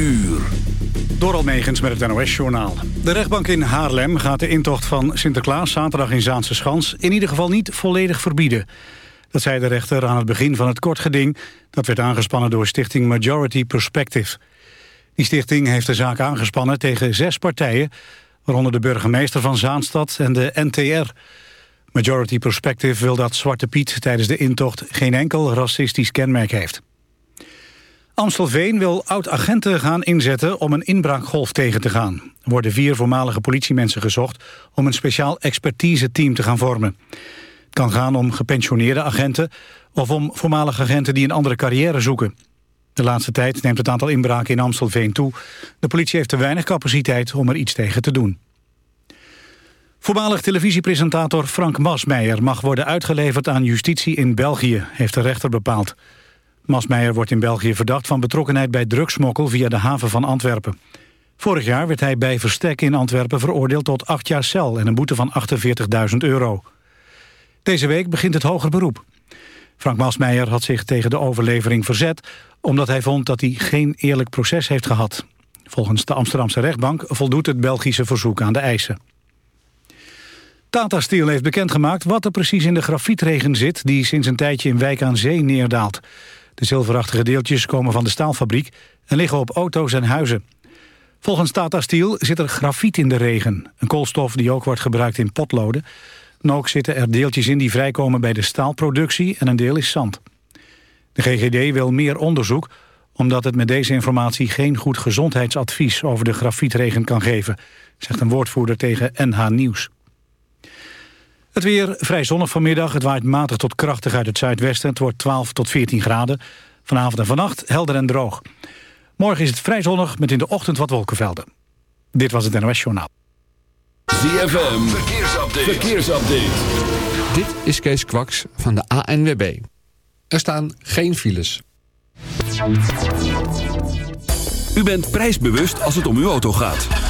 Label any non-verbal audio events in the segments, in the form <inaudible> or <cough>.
uur. Door Megens met het NOS-journaal. De rechtbank in Haarlem gaat de intocht van Sinterklaas zaterdag in Zaanse Schans... in ieder geval niet volledig verbieden. Dat zei de rechter aan het begin van het kort geding... dat werd aangespannen door stichting Majority Perspective. Die stichting heeft de zaak aangespannen tegen zes partijen... waaronder de burgemeester van Zaanstad en de NTR... Majority Perspective wil dat Zwarte Piet tijdens de intocht geen enkel racistisch kenmerk heeft. Amstelveen wil oud-agenten gaan inzetten om een inbraakgolf tegen te gaan. Er worden vier voormalige politiemensen gezocht om een speciaal expertise-team te gaan vormen. Het kan gaan om gepensioneerde agenten of om voormalige agenten die een andere carrière zoeken. De laatste tijd neemt het aantal inbraken in Amstelveen toe. De politie heeft te weinig capaciteit om er iets tegen te doen. Voormalig televisiepresentator Frank Masmeijer mag worden uitgeleverd aan justitie in België, heeft de rechter bepaald. Masmeijer wordt in België verdacht van betrokkenheid bij drugsmokkel via de haven van Antwerpen. Vorig jaar werd hij bij Verstek in Antwerpen veroordeeld tot acht jaar cel en een boete van 48.000 euro. Deze week begint het hoger beroep. Frank Masmeijer had zich tegen de overlevering verzet... omdat hij vond dat hij geen eerlijk proces heeft gehad. Volgens de Amsterdamse rechtbank voldoet het Belgische verzoek aan de eisen. Tata Steel heeft bekendgemaakt wat er precies in de grafietregen zit... die sinds een tijdje in Wijk aan Zee neerdaalt. De zilverachtige deeltjes komen van de staalfabriek... en liggen op auto's en huizen. Volgens Tata Steel zit er grafiet in de regen. Een koolstof die ook wordt gebruikt in potloden. En ook zitten er deeltjes in die vrijkomen bij de staalproductie... en een deel is zand. De GGD wil meer onderzoek omdat het met deze informatie geen goed gezondheidsadvies over de grafietregen kan geven, zegt een woordvoerder tegen NH Nieuws. Het weer vrij zonnig vanmiddag. Het waait matig tot krachtig uit het zuidwesten. Het wordt 12 tot 14 graden. Vanavond en vannacht helder en droog. Morgen is het vrij zonnig met in de ochtend wat wolkenvelden. Dit was het NOS Journaal. ZFM, verkeersupdate. verkeersupdate. Dit is Kees Kwaks van de ANWB. Er staan geen files. U bent prijsbewust als het om uw auto gaat.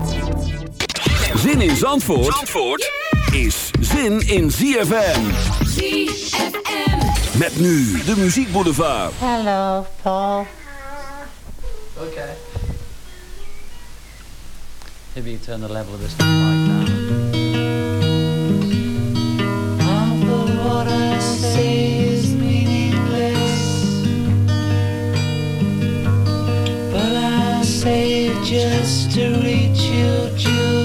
Zin in Zandvoort, Zandvoort is zin in ZFM. ZFM. Met nu de Muziek Boulevard. Hello, Paul. Okay. Maybe you turn the level of this mic down. Although what I say is meaningless, but I say it just to reach you, Julia.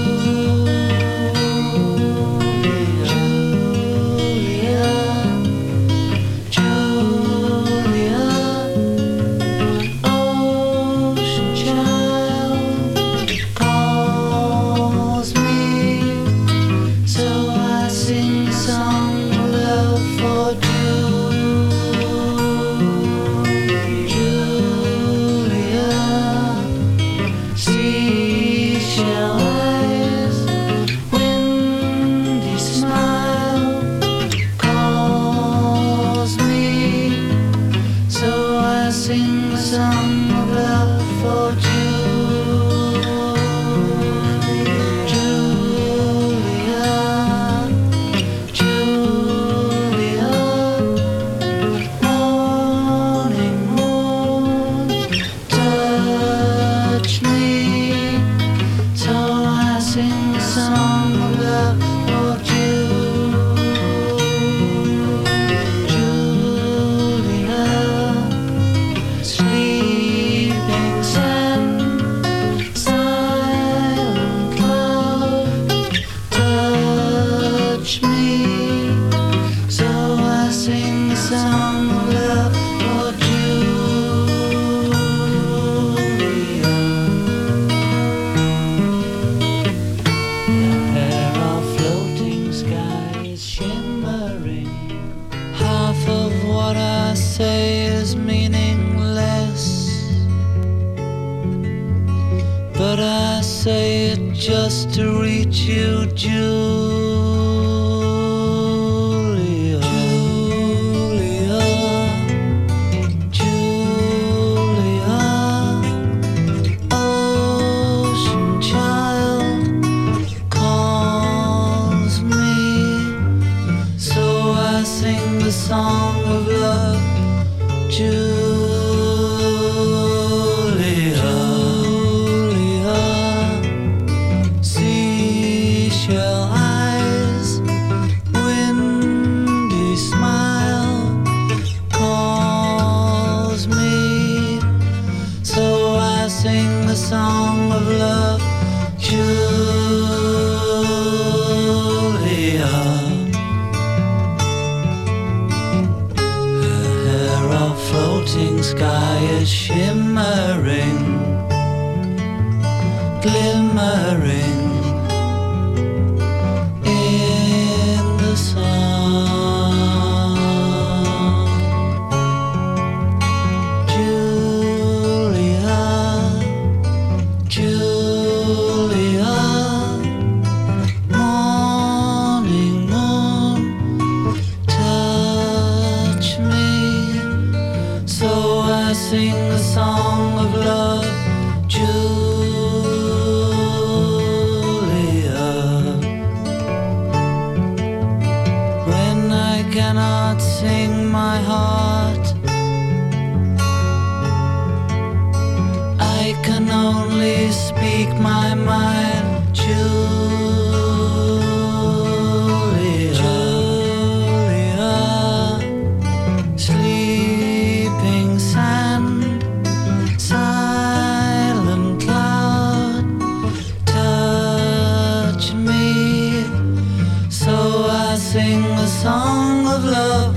Song of love,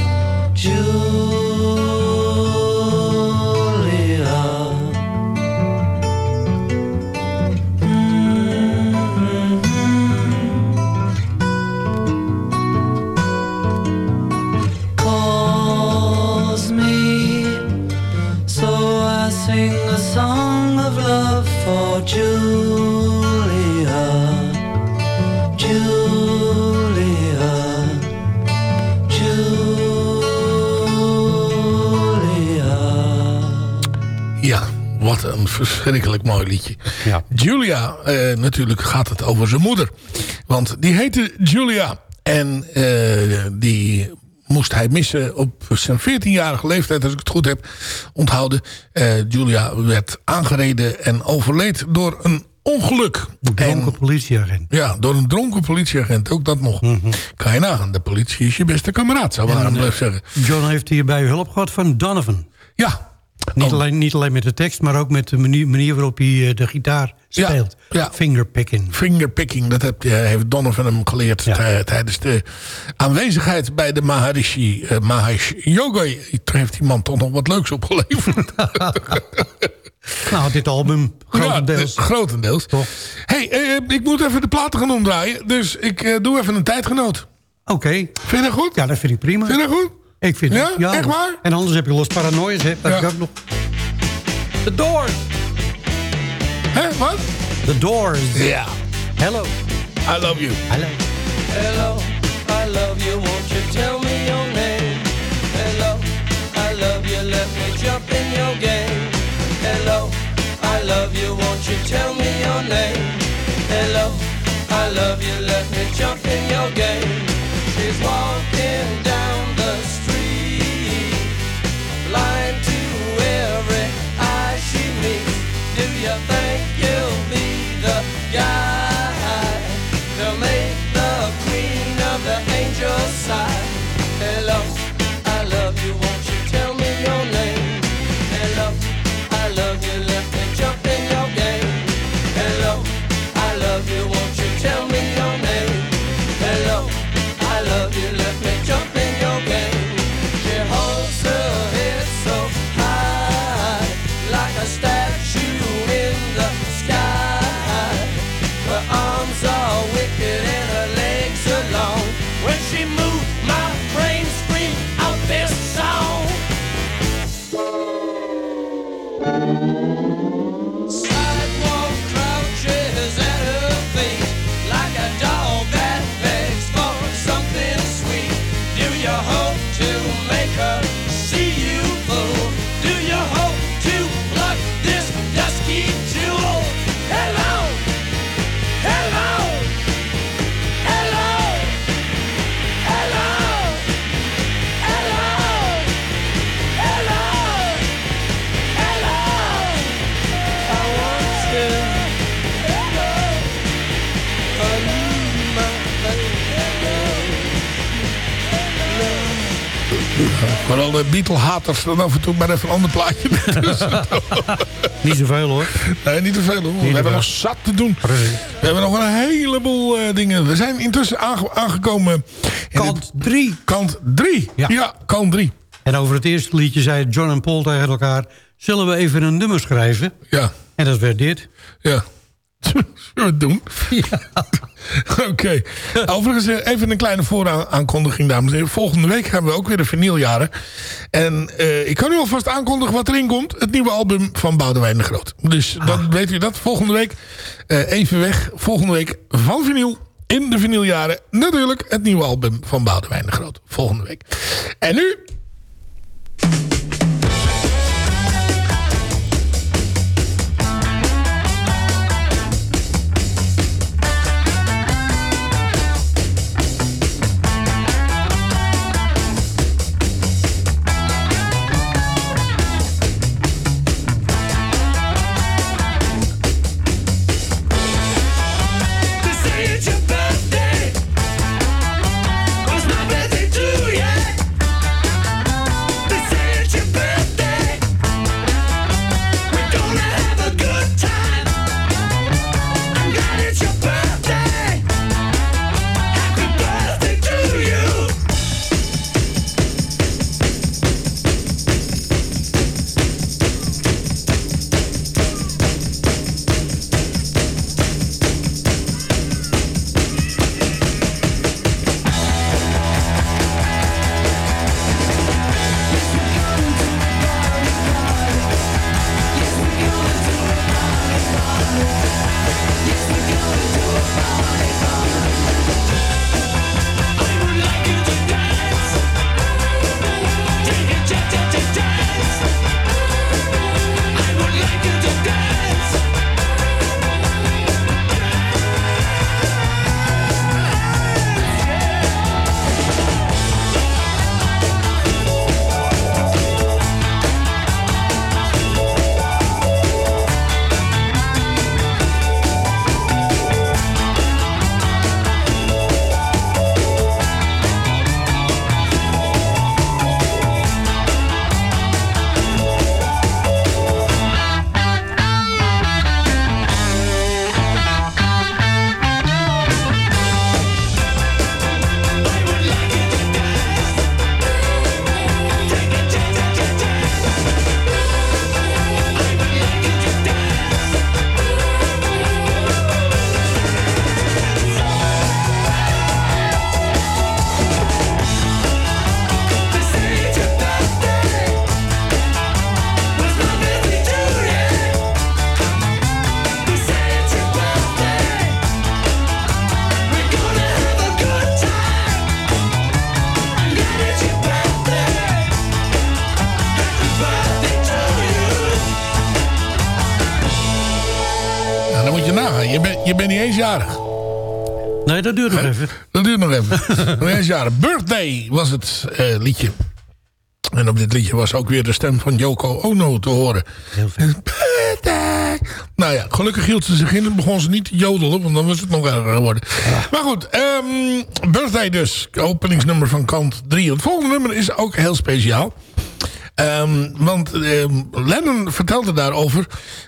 Julia. Verschrikkelijk mooi liedje. Ja. Julia, eh, natuurlijk gaat het over zijn moeder. Want die heette Julia. En eh, die moest hij missen op zijn 14-jarige leeftijd, als ik het goed heb onthouden. Eh, Julia werd aangereden en overleed door een ongeluk. Een dronken En- politieagent. ja, door een dronken politieagent. Ook dat nog. Kan je nagaan. De politie is je beste kameraad, zou Warren blijven zeggen. John heeft hierbij hulp gehad van Donovan. Ja. Niet, alleen, niet alleen met de tekst, maar ook met de manier, manier waarop hij eh, de gitaar speelt. ja. Fingerpicking. Fingerpicking, dat heb, heeft Donovan hem geleerd Ja. tijdens de aanwezigheid bij de Maharishi uh, Mahesh Yoga. Toen heeft die man toch nog wat leuks opgeleverd. <laughs> <laughs> Nou, dit album, grotendeels. Ja, de- grotendeels. Toch? hey, eh, ik moet even de platen gaan omdraaien. Dus ik doe even een tijdgenoot. Oké, Vind je dat goed? ja, dat vind ik prima. Vind je dat goed? Ik vind Ja? het, ja. Echt waar? En anders heb je Los Paranoias, hè. Dat Ja. heb ik ook nog. The Doors. Hè, wat? The Doors. Ja. Hello. I love you. Hello. Hello, I love you, won't you tell me your name? Hello, I love you, let me jump in your game. Hello, I love you, won't you tell me your name? Hello, I love you, let me jump in your game. She's walking Vooral de Beatle-haters dan af en toe maar even een ander plaatje. <laughs> Niet zoveel hoor. nee, niet te veel hoor. We hebben veel. nog zat te doen. Precies. We hebben nog een heleboel eh, dingen. We zijn intussen aange- aangekomen... in Kant de- 3. Kant 3. Ja. Ja. kant 3. En over het eerste liedje zei John en Paul tegen elkaar... zullen we even een nummer schrijven? Ja, En dat werd dit. ja. Zullen we het doen? <laughs> Oké. Overigens eh, even een kleine vooraankondiging, dames en heren. Volgende week hebben we ook weer de vinyljaren. En eh, ik kan u alvast aankondigen wat erin komt. Het nieuwe album van Boudewijn de Groot. Dus dan weet u dat volgende week. eh, even weg. Volgende week van vinyl. In de vinyljaren. Natuurlijk het nieuwe album van Boudewijn de Groot. Volgende week. En nu... eens jarig. Nee, dat duurt nog even. Dat duurt nog even. <laughs> nog eens jaren. Birthday was het eh, liedje. En op dit liedje was ook weer de stem van Yoko Ono te horen. Heel. Birthday. Nou ja, gelukkig hield ze zich in en begon ze niet te jodelen, want dan was het nog erger geworden. Maar goed, ehm, Birthday dus. Openingsnummer van kant 3. Het volgende nummer is ook heel speciaal. Ehm, want ehm, Lennon vertelde daarover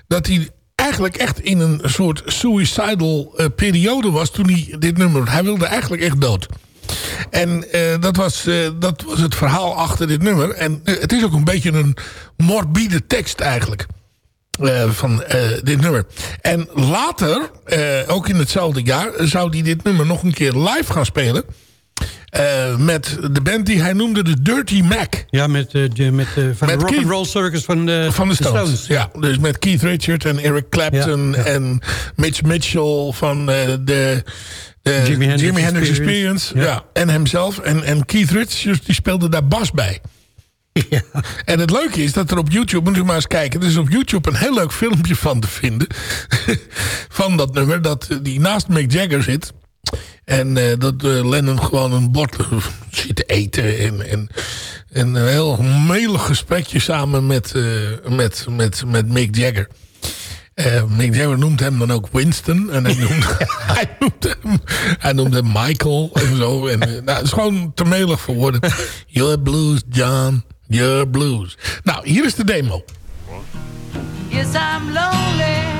dat hij eigenlijk echt in een soort suicidal eh, periode was toen hij dit nummer... Hij wilde eigenlijk echt dood. En eh, dat, was, eh, dat was het verhaal achter dit nummer. En het is ook een beetje een morbide tekst eigenlijk. van dit nummer. En later, ook in hetzelfde jaar... zou hij dit nummer nog een keer live gaan spelen. Eh, met de band die hij noemde de Dirty Mac. Ja, met, de- met, eh, van Met de Keith. Rock'n'Roll Circus van de, Van de Stones. Ja, dus met Keith Richard en Eric Clapton Ja, ja. en Mitch Mitchell van de, de Jimi Hendrix Experience. Experience. Ja. Ja. en hemzelf. En, en Keith Richards die speelde daar bas bij. Ja. En het leuke is dat er op YouTube, moet u maar eens kijken... er is op YouTube een heel leuk filmpje van te vinden. <laughs> van dat nummer, dat die naast Mick Jagger zit. En eh, dat eh, Lennon gewoon een bord <laughs> zit te eten. En, en, en, een heel melig gesprekje samen met, eh, met, met, met Mick Jagger. Mick Jagger noemt hem dan ook Winston. En hij noemde, <laughs> <laughs> hij hem, Michael en zo. En, nou, het is gewoon te melig voor woorden. Your blues, John. Your blues. Nou, hier is de demo. Yes, I'm lonely.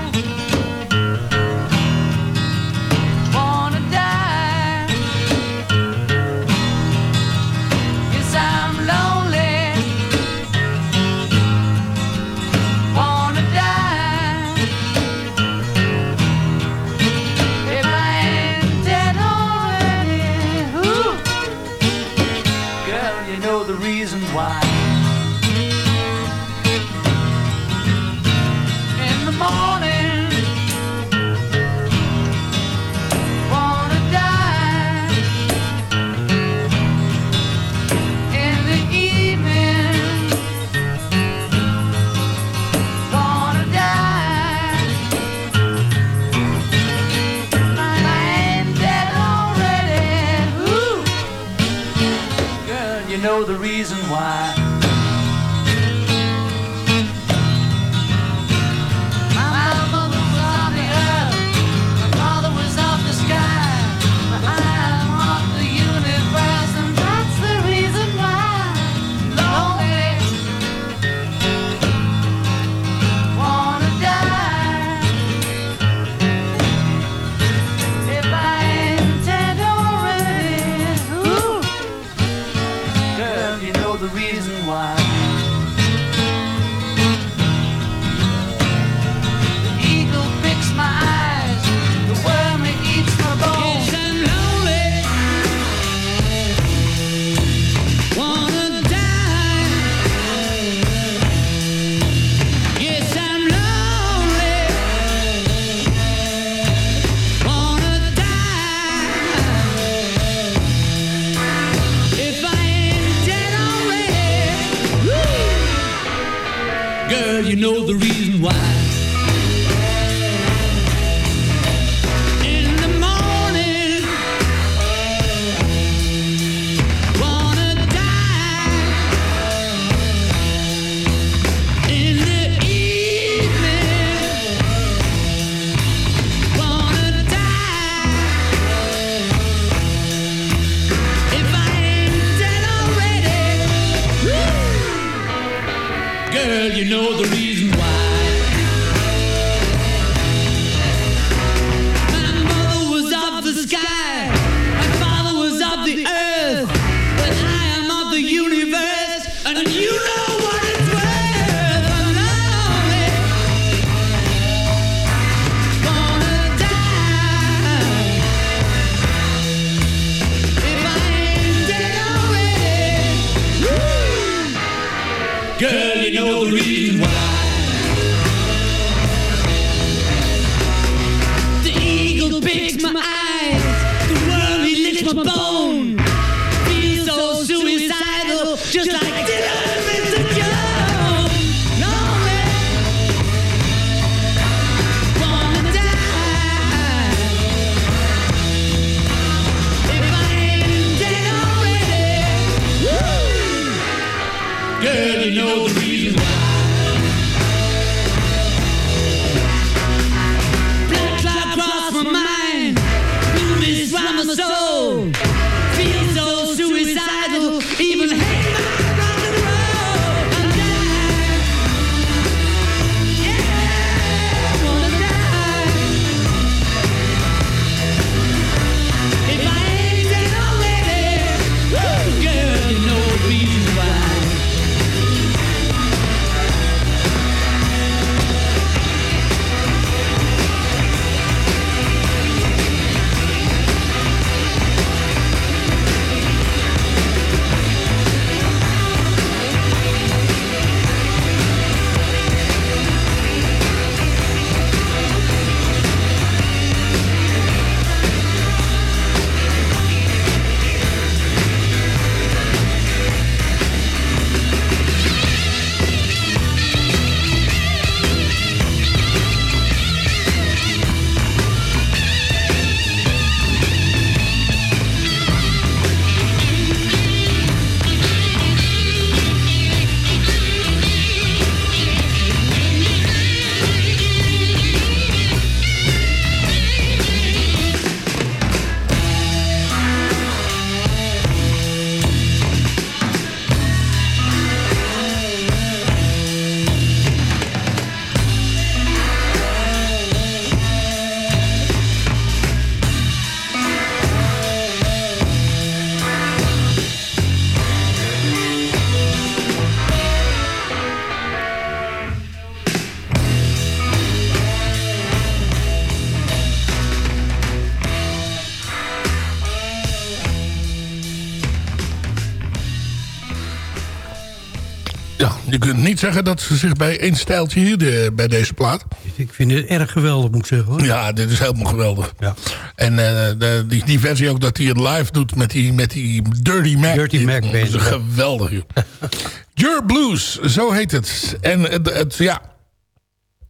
Zeggen dat ze zich bij één stijltje hielden bij deze plaat. Ik vind het erg geweldig, moet ik zeggen. Hoor. Ja, dit is helemaal geweldig. Ja. En eh, de, die, die versie ook dat hij het live doet met die, met die Dirty Mac. Dirty Die- Mac is geweldig, joh. <laughs> Your Blues, zo heet het. En het, het- ja,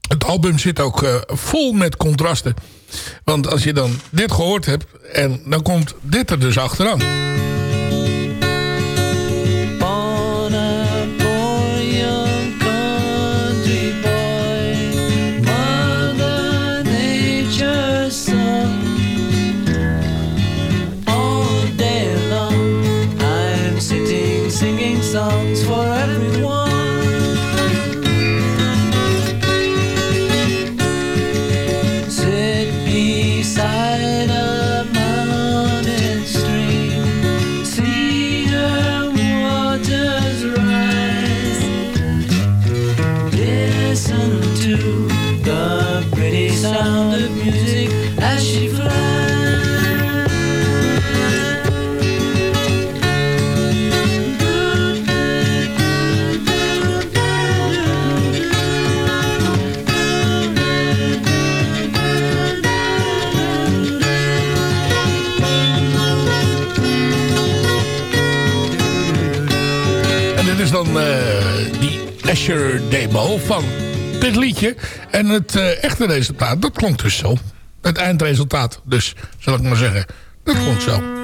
het album zit ook eh, vol met contrasten. Want als je dan dit gehoord hebt... en dan komt dit er dus achteraan. Dit liedje. En het eh, echte resultaat, dat klonk dus zo. Het eindresultaat dus, zal ik maar zeggen. Dat klonk zo.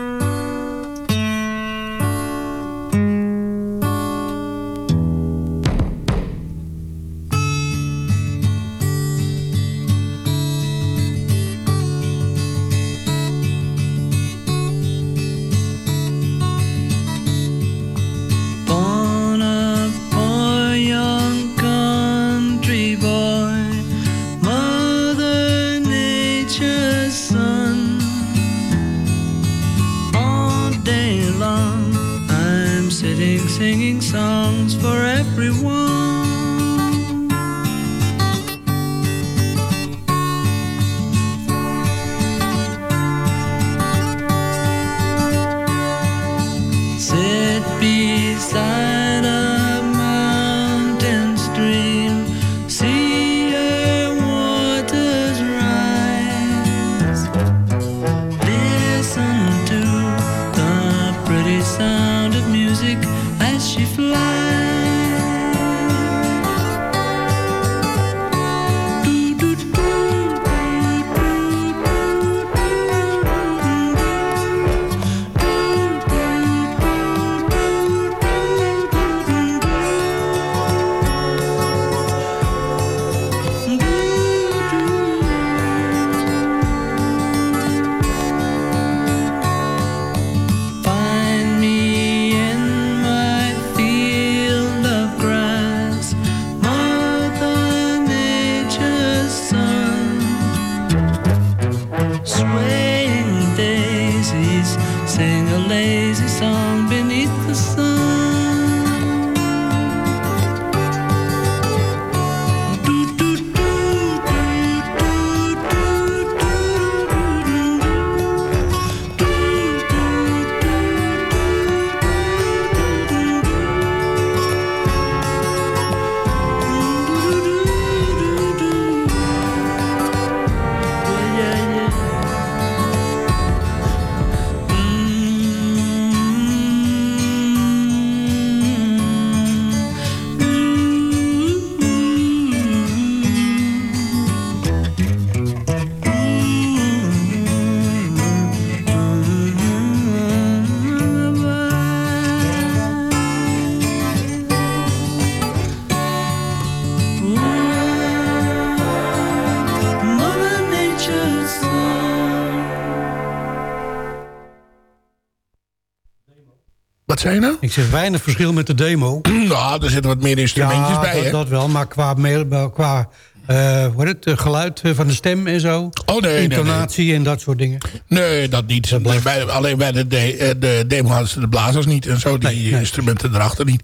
Wat zei je nou? Ik zeg weinig verschil met de demo. <clears throat> Nou, er zitten wat meer instrumentjes ja, bij, dat, hè? dat wel. Maar qua, mail- qua eh, hoe heet het, eh, geluid eh, van de stem en zo. Oh, nee, nee, Intonatie en dat soort dingen. Nee, dat niet. Bij- alleen bij de, de, eh, de demo hadden ze de blazers niet en zo. Die Nee, instrumenten erachter niet.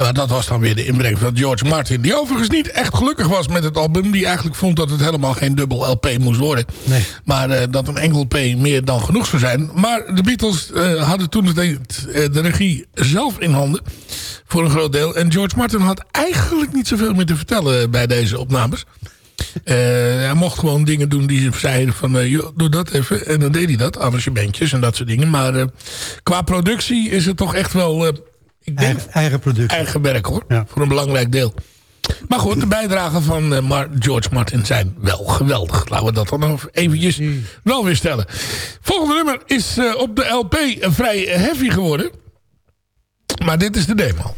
Maar dat was dan weer de inbreng van George Martin. Die overigens niet echt gelukkig was met het album. Die eigenlijk vond dat het helemaal geen dubbel LP moest worden. Nee. Maar eh, dat een enkel P meer dan genoeg zou zijn. Maar de Beatles eh, hadden toen het, eh, de regie zelf in handen. Voor een groot deel. En George Martin had eigenlijk niet zoveel meer te vertellen bij deze opnames. Hij mocht gewoon dingen doen die ze zeiden van... joh, doe dat even. En dan deed hij dat. Arrangementjes en dat soort dingen. Maar qua productie is het toch echt wel... ik denk Eigen, eigen productie. eigen werk hoor. Ja. Voor een belangrijk deel. Maar goed, de bijdragen van eh, Mar- George Martin zijn wel geweldig. Laten we dat dan eventjes wel weer stellen. Volgende nummer is eh, op de LP vrij heavy geworden. Maar dit is de demo.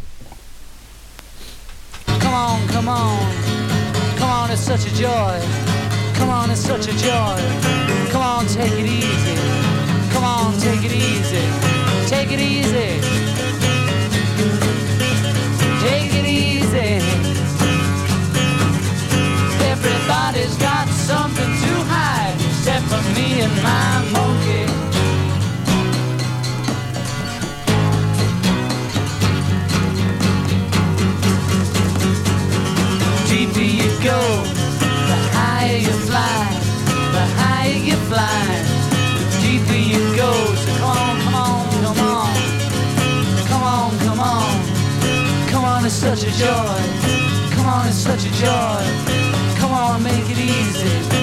Come on, come on. Come on, it's such a joy. Come on, it's such a joy. Come on, take it easy. Come on, take it easy. Take it easy. Everybody's got something to hide except for me and my monkey. deeper you go, the higher you fly, the higher you fly, the deeper you go. So come on, come on, come on, come on, come on, come on, it's such a joy. Come on, it's such a joy. On, make it easy.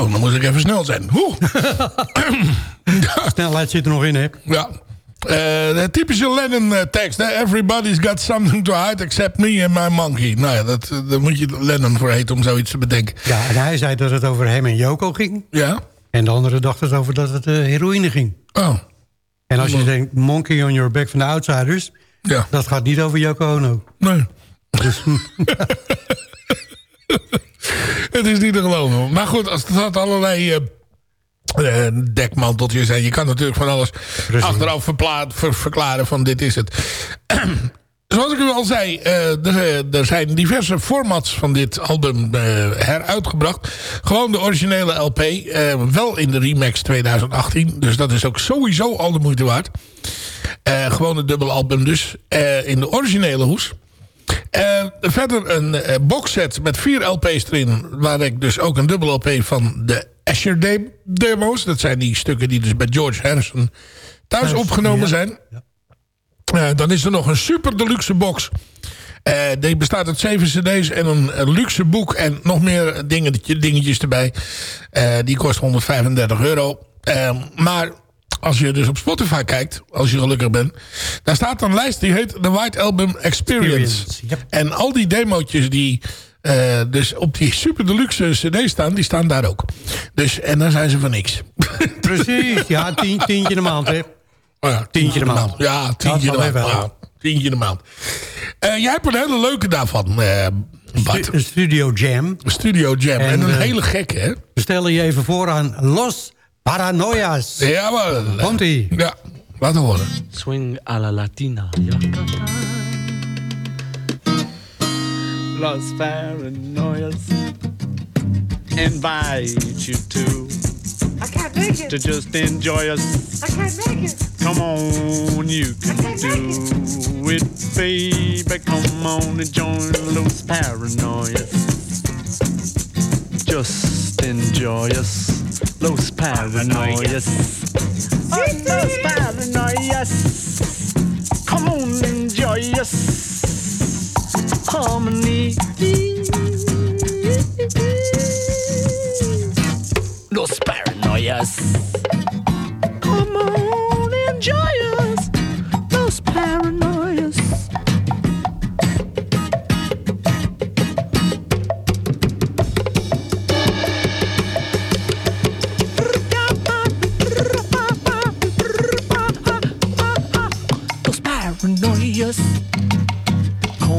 Zo, dan moet ik even snel zijn. <laughs> Snelheid zit er nog in, hè? Ja. Eh, de typische Lennon-tekst. hè. Everybody's got something to hide except me and my monkey. Nou ja, dat, eh, daar moet je Lennon voor heten om zoiets te bedenken. Ja, en hij zei dat het over hem en Joko ging. Ja? En de andere dachten het over dat het eh, heroïne ging. Oh, En als je denkt, Monkey on your back van de Outsiders... ja. dat gaat niet over Yoko Ono. Nee. Dus, <laughs> <laughs> <laughs> Het is niet te geloven. Maar goed, als had allerlei eh, eh, dekmanteltjes... en je kan natuurlijk van alles achteraf ver- verklaren van dit is het. <clears throat> Zoals ik u al zei, eh, er, zijn diverse formats van dit album heruitgebracht. Gewoon de originele LP, wel in de Remax 2018. Dus dat is ook sowieso al de moeite waard. Gewoon een dubbel album dus, in de originele hoes. Eh, verder een eh, boxset met vier LP's erin. Waar ik dus ook een dubbel LP van de Asher de- demo's. Dat zijn die stukken die dus bij George Harrison thuis opgenomen ja. zijn. Eh, dan is er nog een super deluxe box. Die bestaat uit zeven cd's en een, luxe boek. En nog meer dingetje, dingetjes erbij. Die kost 135 euro. Maar als je dus op Spotify kijkt, als je gelukkig bent... daar staat een lijst die heet The White Album Experience. Experience, yep. En al die demootjes die eh, dus op die super deluxe cd staan... die staan daar ook. Dus, en dan zijn ze van niks. <laughs> Precies, ja, tien, tientje de maand, hè. Oh ja, Tientje de maand. Ja, tientje de maand. Ja, tientje de maand. Eh, jij hebt een hele leuke daarvan, eh Bart. Een Studio Jam. Studio Jam. En, En, een eh, hele gekke, hè? We stellen je even voor aan Los Paranoias. Ja, maar... Komt-ie. Ja, laten horen. Swing a la latina. Los paranoias invite you to I can't make it. to just enjoy us. I can't make it. Come on, you can do it, baby. Come on and join Los paranoias. Just enjoy us, Los paranoias. Los paranoias. Come on, enjoy us. Harmony. Los paranoias. Come on, enjoy us.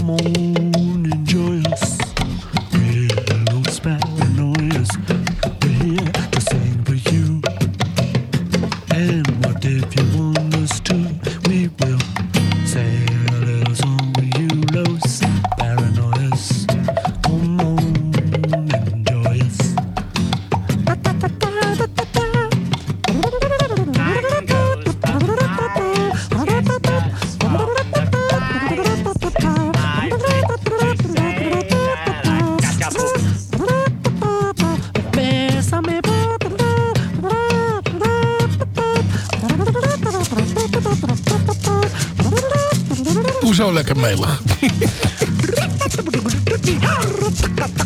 Come on, melig?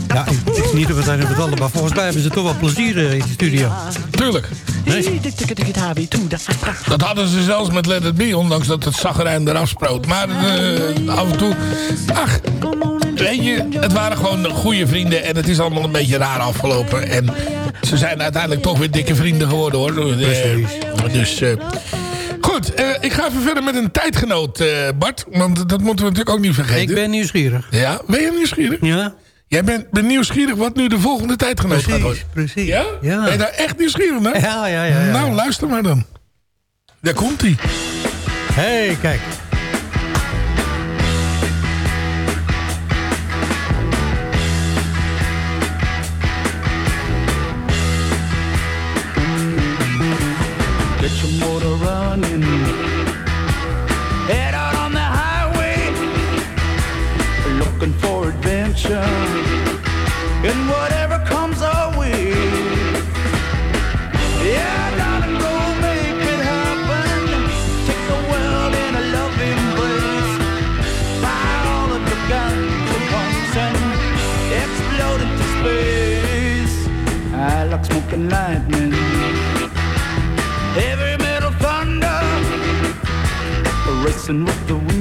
Ja, ik, ik niet of het een of het ander, maar volgens mij hebben ze toch wel plezier eh, in de studio. Tuurlijk. Dat hadden ze zelfs met Let It Be, ondanks dat het zagrijn eraf sproot. Maar eh, af en toe... Ach, weet je, het waren gewoon goede vrienden en het is allemaal een beetje raar afgelopen. En ze zijn uiteindelijk toch weer dikke vrienden geworden, hoor. Precies. Eh, Dus... eh, Goed, eh, ik ga even verder met een tijdgenoot, eh, Bart. Want dat moeten we natuurlijk ook niet vergeten. Ik ben nieuwsgierig. Ja, ben je nieuwsgierig? Ja, Jij bent, bent nieuwsgierig wat nu de volgende tijdgenoot gaat worden. precies, precies. Ja? Ja. Ben je daar echt nieuwsgierig naar? Ja, ja, ja. ja. Nou, luister maar dan. Daar komt hij. hey, kijk. Motor running. Head out on the highway. Looking for adventure. And whatever comes our way. Yeah, go make it happen. Take the world in a all of the guns and explode into space. I like smoking lightning. Racing with the wind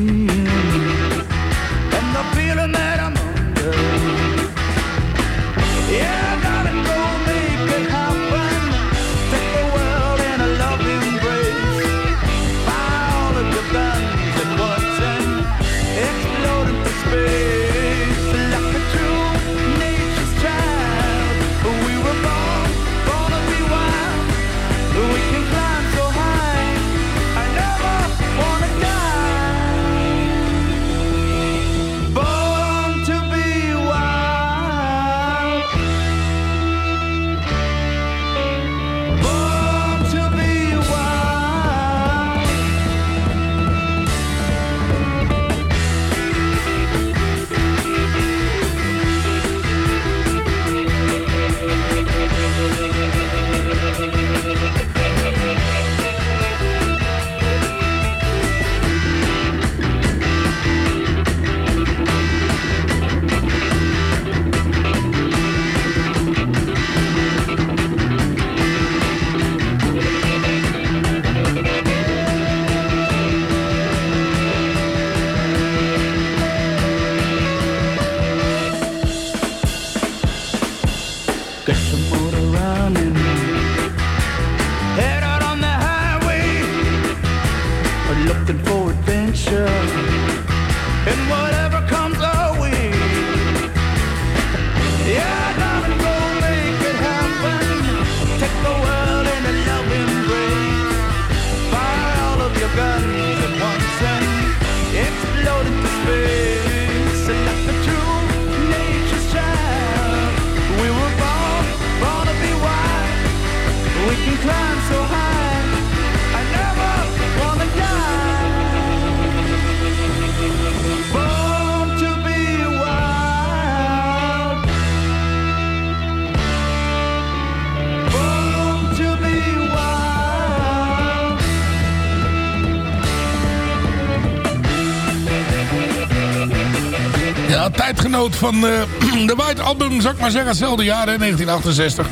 van eh, <clears throat> de White Album, zou ik maar zeggen, hetzelfde jaar, hè, 1968.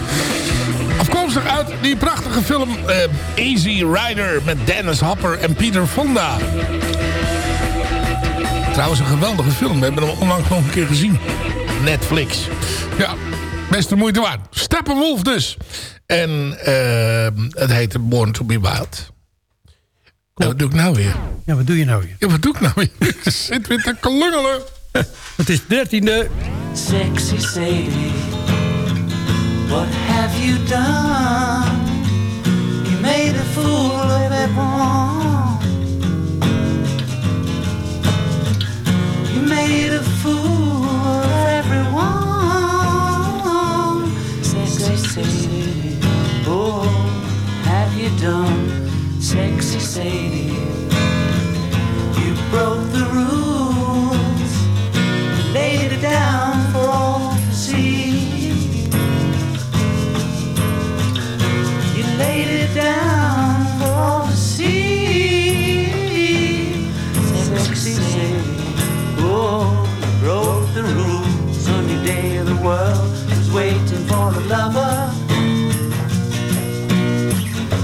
Afkomstig uit die prachtige film eh, Easy Rider met Dennis Hopper en Peter Fonda. Trouwens een geweldige film, we hebben hem onlangs nog een keer gezien. Netflix. Ja, best de moeite waard. Steppenwolf dus. En eh, het heette Born to be Wild. Wat doe ik nou weer? Ja, wat doe je nou weer? Ja, wat doe ik nou weer? <laughs> Ik zit weer te klungelen. <laughs> Het is 13e. Sexy Sadie, what have you done? You made a fool of everyone. You made a fool of everyone. Sexy Sadie, oh, have you done? Sexy Sadie, a lover.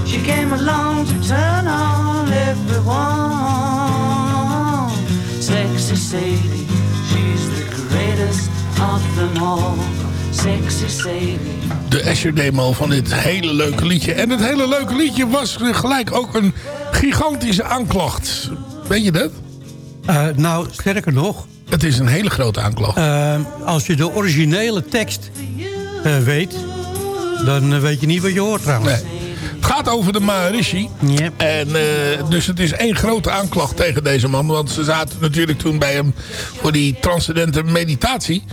She came along to turn on everyone. Sexy Sadie, she's the greatest of them all. Sexy Sadie. de Asher demo van dit hele leuke liedje. En het hele leuke liedje was gelijk ook een gigantische aanklacht. Weet je dat? Eh, nou, sterker nog, Het is een hele grote aanklacht. eh, als je de originele tekst weet... dan eh, weet je niet wat je hoort trouwens. Nee. Het gaat over de Maharishi. En, eh, dus het is één grote aanklacht tegen deze man. Want ze zaten natuurlijk toen bij hem voor die transcendente meditatie.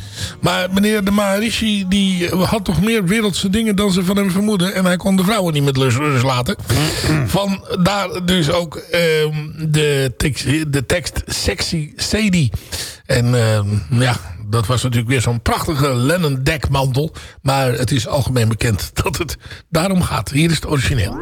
Maar meneer de Maharishi die had toch meer wereldse dingen dan ze van hem vermoeden. En hij kon de vrouwen niet met lust rust laten. Van daar dus ook ehm, de, tekst, de tekst Sexy Sadie. En ehm, ja, dat was natuurlijk weer zo'n prachtige Lennon dekmantel. Maar het is algemeen bekend <laughs> dat het daarom gaat. Hier is het origineel.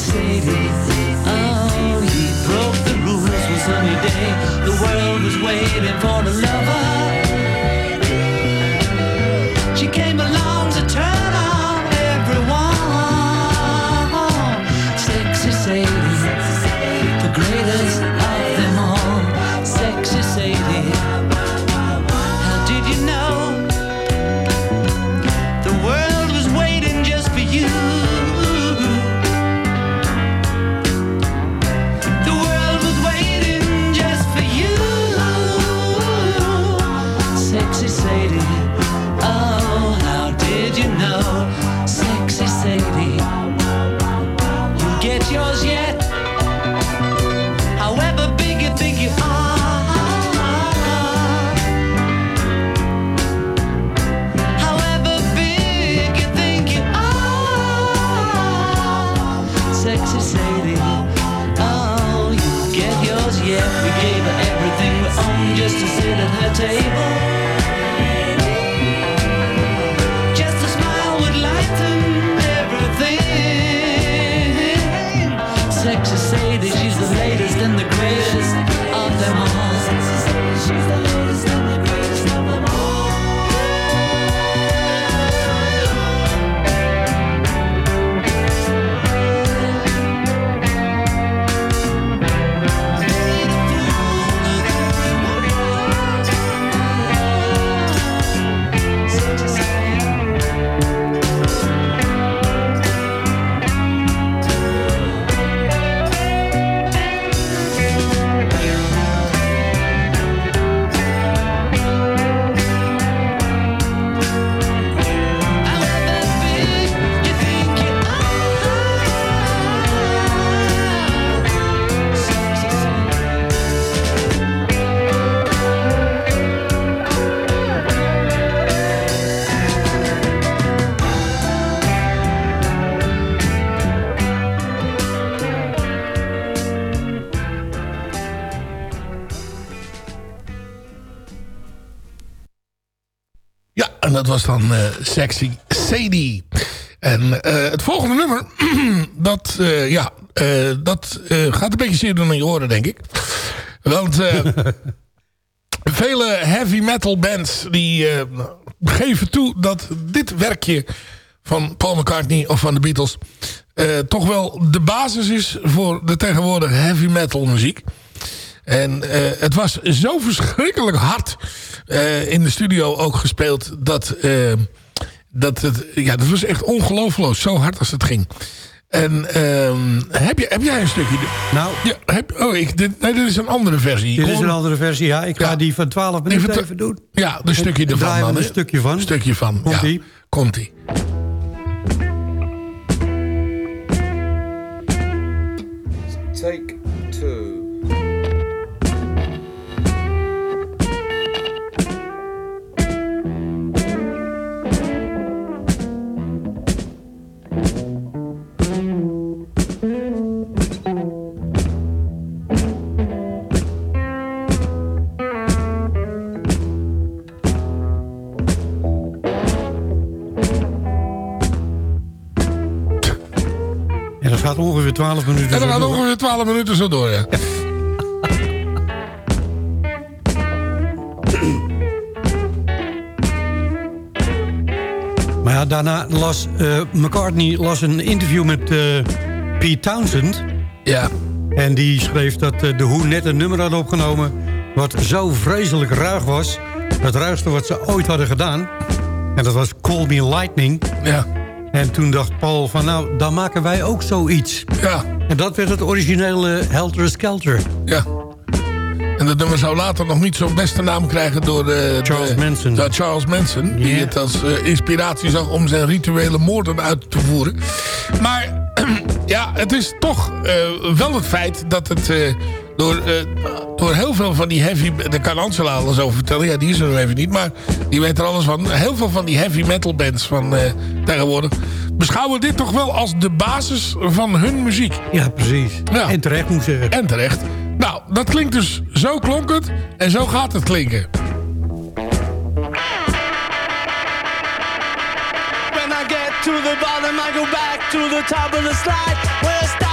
Sadie, oh, you broke the rules one sunny day. The world was waiting for the lover. Was dan eh, Sexy Sadie. En eh, het volgende nummer, <clears throat> dat, eh, ja, dat gaat een beetje zeer aan je oren, denk ik. Want <laughs> vele heavy metal bands die geven toe dat dit werkje van Paul McCartney of van de Beatles toch wel de basis is voor de tegenwoordige heavy metal muziek. En eh, het was zo verschrikkelijk hard eh, in de studio ook gespeeld dat, eh, dat het, ja, dat was echt ongelooflijk zo hard als het ging. En ehm, heb, je, heb jij een stukje? Nou, Ja, heb, oh, ik, dit, nee, dit is een andere versie. dit is een andere versie. Ja, ik ga Ja. die van 12 minuten Even doen. Ja, een stukje En ervan dan. een stukje van. Een stukje van. Komt-ie. Ja, komt-ie. Take dat gaat ongeveer 12 minuten. En dan gaat ongeveer 12 minuten zo door, ja. Maar ja, daarna las eh, McCartney las een interview met eh, Pete Townsend. Ja. En die schreef dat eh, de Who net een nummer had opgenomen... wat zo vreselijk ruig was. Het ruigste wat ze ooit hadden gedaan. En dat was Call Me Lightning. Ja. En toen dacht Paul van nou, dan maken wij ook zoiets. Ja. En dat werd het originele Helter Skelter. Ja. En dat nummer zou later nog niet zo'n beste naam krijgen door... eh, Charles de- Manson. door Charles Manson. Die het als eh, inspiratie zag om zijn rituele moorden uit te voeren. Maar <clears throat> ja, het is toch eh, wel het feit dat het... door, eh, door heel veel van die heavy... Daar kan Angela alles over vertellen. Ja, die is er nog even niet. Maar die weet er alles van. Heel veel van die heavy metal bands van eh, tegenwoordig... beschouwen dit toch wel als de basis van hun muziek. Ja, precies. Ja. En terecht moet zeggen. En terecht. Nou, dat klinkt dus... Zo klonk het. En zo gaat het klinken. When I get to the bottom, I go back to the top of the slide. Where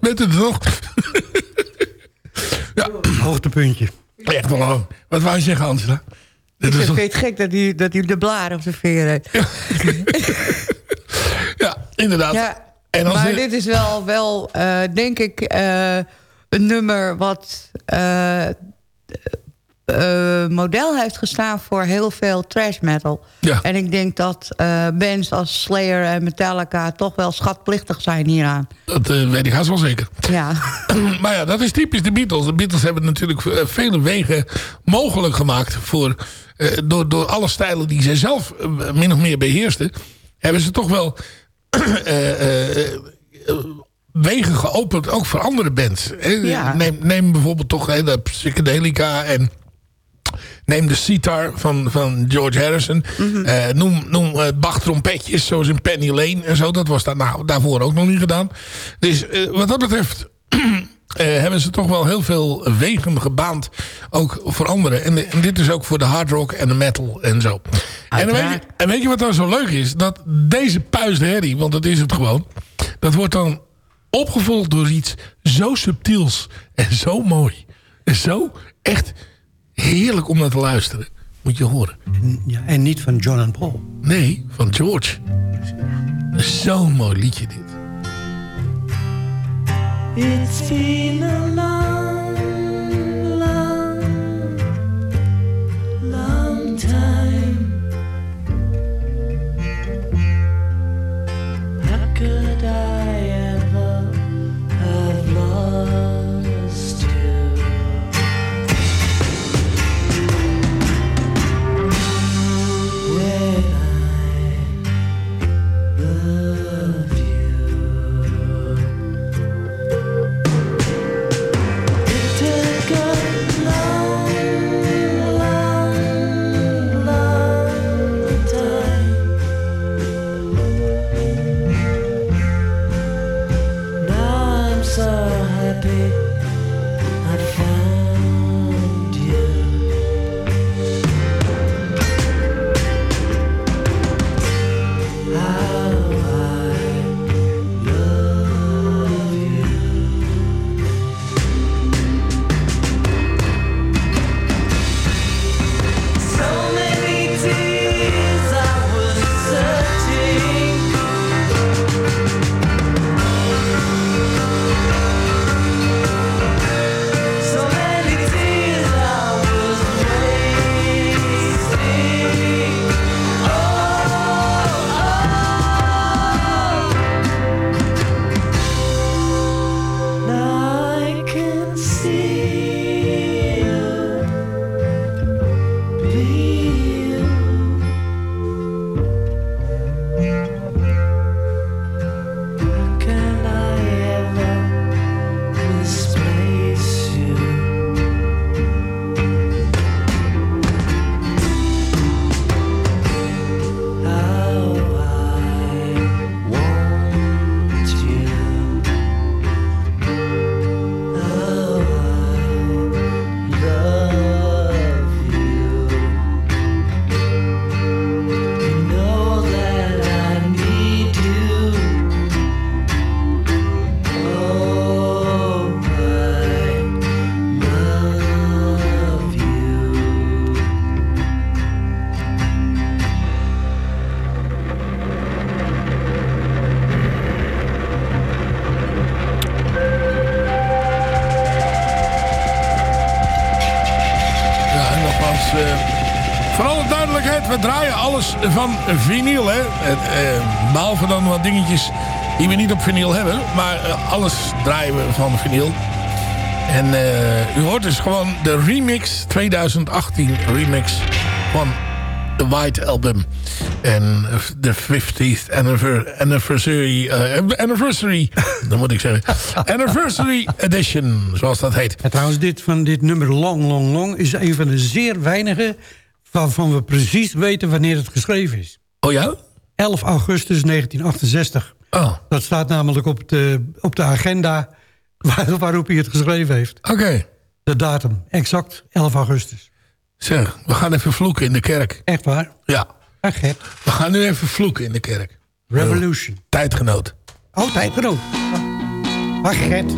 Bent u er nog? Hoogtepuntje. Echt wel. Wat wou je zeggen, Angela? Ik Dit is vind toch- het gek dat hij, dat hij de blaren op zijn veren heeft. Ja, inderdaad. Ja, En als maar dit is wel, wel eh, denk ik, eh, een nummer wat eh, eh, model heeft gestaan voor heel veel trash metal. Ja. En ik denk dat eh, bands als Slayer en Metallica toch wel schatplichtig zijn hieraan. Dat eh, weet ik haast wel zeker. Ja. <clears throat> maar ja, dat is typisch de Beatles. De Beatles hebben natuurlijk vele wegen mogelijk gemaakt... Voor, door, door alle stijlen die zij zelf min of meer beheersten... hebben ze toch wel <clears throat> wegen geopend, ook voor andere bands. Ja. Neem, neem bijvoorbeeld toch hè, de Psychedelica en... Neem de sitar van, van George Harrison. Eh, noem noem eh, Bach-trompetjes, zoals in Penny Lane en zo. Dat was daar, nou, daarvoor ook nog niet gedaan. Dus eh, wat dat betreft <clears throat> hebben ze toch wel heel veel wegen gebaand. Ook voor anderen. En, en dit is ook voor de hard rock en de metal en zo. En, weet je, en weet je wat dan zo leuk is? Dat deze puist herrie, want dat is het gewoon. Dat wordt dan opgevolgd door iets zo subtiels en zo mooi. En zo echt heerlijk om naar te luisteren. Moet je horen. Ja, en niet van John en Paul. Nee, van George. Zo'n mooi liedje dit. It's been a long, long, van vinyl. Hè? En, eh, behalve dan wat dingetjes die we niet op vinyl hebben. Maar eh, alles draaien we van vinyl. En eh, u hoort dus gewoon de remix, 2018 remix van The White Album. En de 50th anniver- anniversary, eh, anniversary, <laughs> dan moet ik zeggen, anniversary edition, zoals dat heet. En trouwens, dit van dit nummer Long, Long, Long... is een van de zeer weinige waarvan we precies weten wanneer het geschreven is. Oh ja? 11 augustus 1968. Oh. Dat staat namelijk op de, op de agenda waar, waarop hij het geschreven heeft. Oké. De datum, exact 11 augustus. Zeg, we gaan even vloeken in de kerk. Echt waar? Ja. Ach. We gaan nu even vloeken in de kerk. Revolution. Tijdgenoot. Oh, tijdgenoot. Ach, Gert.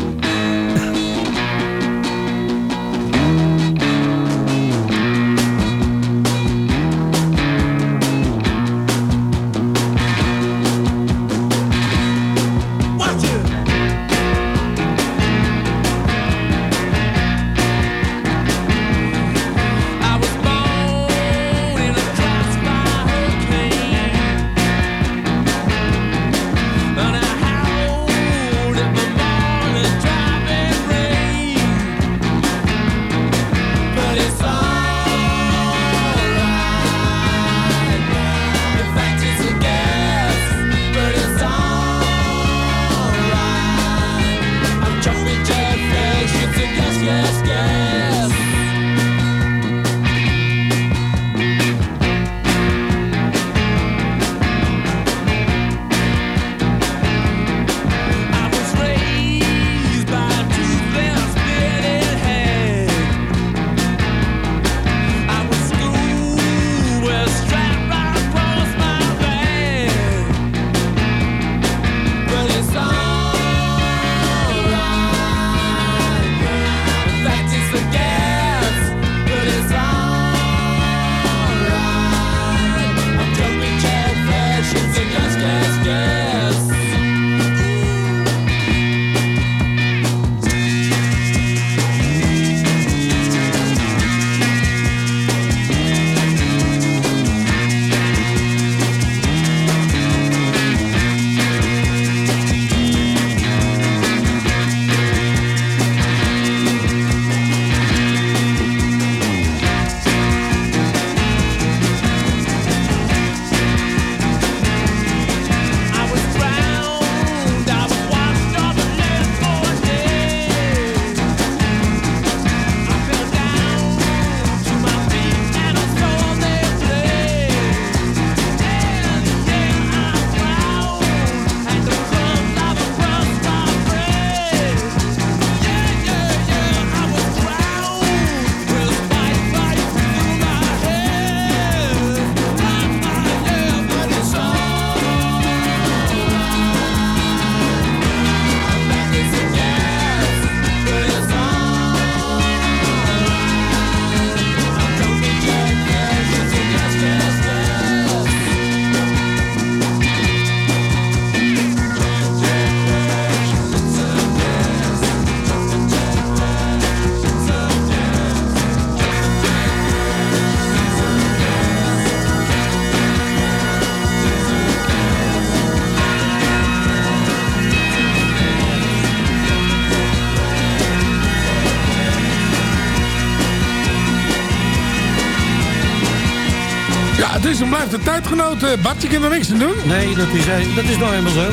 Tijdgenoot. eh, Bart, je er niks aan doen. Nee, dat is, eh, dat is nou helemaal zo.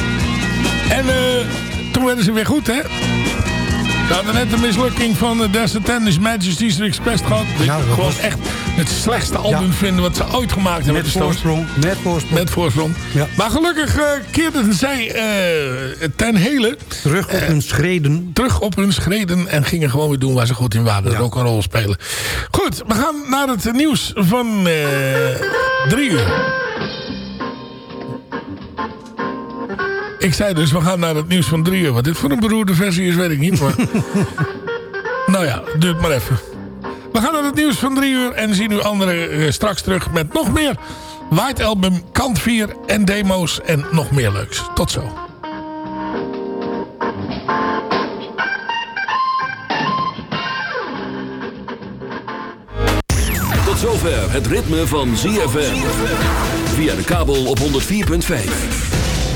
En eh, toen werden ze weer goed, hè? We hadden net de mislukking van de Desert Tennis Majesty's Express gehad. Nou, dat gewoon was- echt het slechtste album vinden wat ze ooit gemaakt hebben. Met voorsprong. Met voorsprong. Met voorsprong. Ja. Maar gelukkig eh, keerden zij ten hele Terug op hun schreden. terug op hun schreden en gingen gewoon weer doen waar ze goed in waren. Rock een rol spelen. Goed, we gaan naar het nieuws van drie uur. Ik zei dus, we gaan naar het nieuws van drie uur. Wat dit voor een beroerde versie is, weet ik niet. Maar... <laughs> nou ja, duurt maar even. We gaan naar het nieuws van drie uur en zien u anderen eh, straks terug met nog meer White Album, kant 4 en demo's en nog meer leuks. Tot zo. Tot zover het ritme van ZFM. Via de kabel op 104.5.